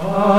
Amen.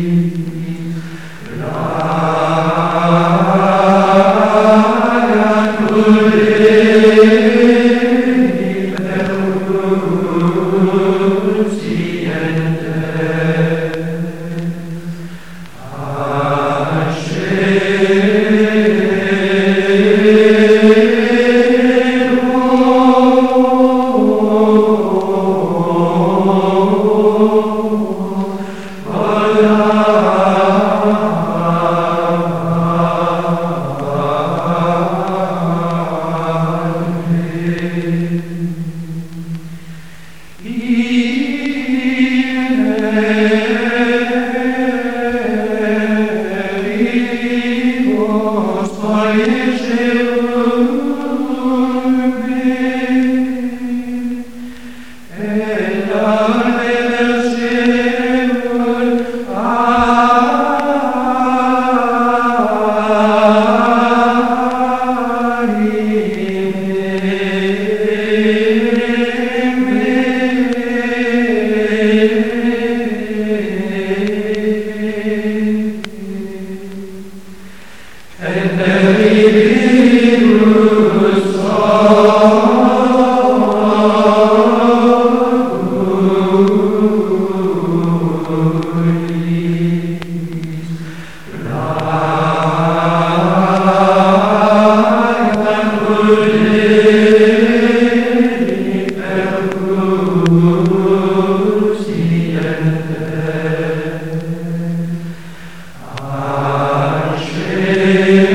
good Господи, жив, Amen.